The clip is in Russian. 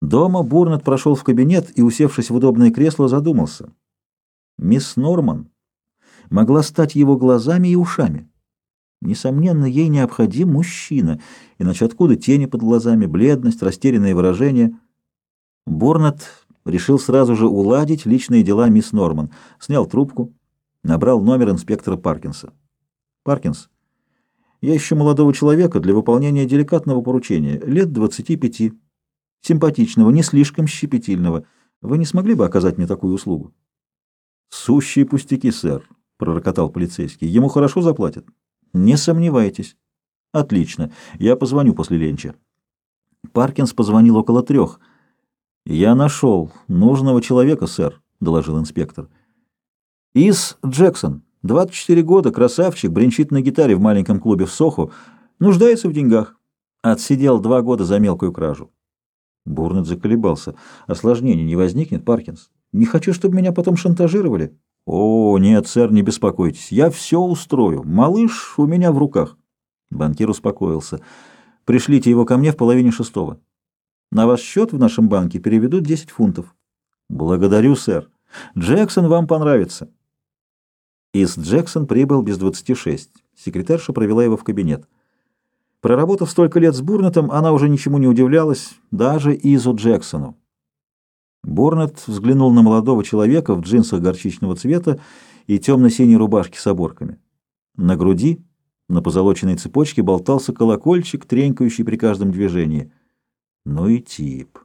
Дома Бурнет прошел в кабинет и, усевшись в удобное кресло, задумался. Мисс Норман могла стать его глазами и ушами. Несомненно, ей необходим мужчина, иначе откуда тени под глазами, бледность, растерянное выражение. Бурнет решил сразу же уладить личные дела мисс Норман, снял трубку, набрал номер инспектора Паркинса. «Паркинс, я ищу молодого человека для выполнения деликатного поручения, лет двадцати пяти» симпатичного, не слишком щепетильного. Вы не смогли бы оказать мне такую услугу? — Сущие пустяки, сэр, — пророкотал полицейский. — Ему хорошо заплатят? — Не сомневайтесь. — Отлично. Я позвоню после ленча. Паркинс позвонил около трех. — Я нашел нужного человека, сэр, — доложил инспектор. — Ис Джексон, 24 года, красавчик, бренчит на гитаре в маленьком клубе в Соху, нуждается в деньгах. Отсидел два года за мелкую кражу. Бурнет заколебался. Осложнений не возникнет, Паркинс? Не хочу, чтобы меня потом шантажировали. О, нет, сэр, не беспокойтесь. Я все устрою. Малыш у меня в руках. Банкир успокоился. Пришлите его ко мне в половине шестого. На ваш счет в нашем банке переведут 10 фунтов. Благодарю, сэр. Джексон вам понравится. Из Джексон прибыл без 26. Секретарша провела его в кабинет. Проработав столько лет с Бурнетом, она уже ничему не удивлялась, даже Изу Джексону. Бурнет взглянул на молодого человека в джинсах горчичного цвета и темно-синей рубашке с оборками. На груди, на позолоченной цепочке, болтался колокольчик, тренькающий при каждом движении. Ну и тип.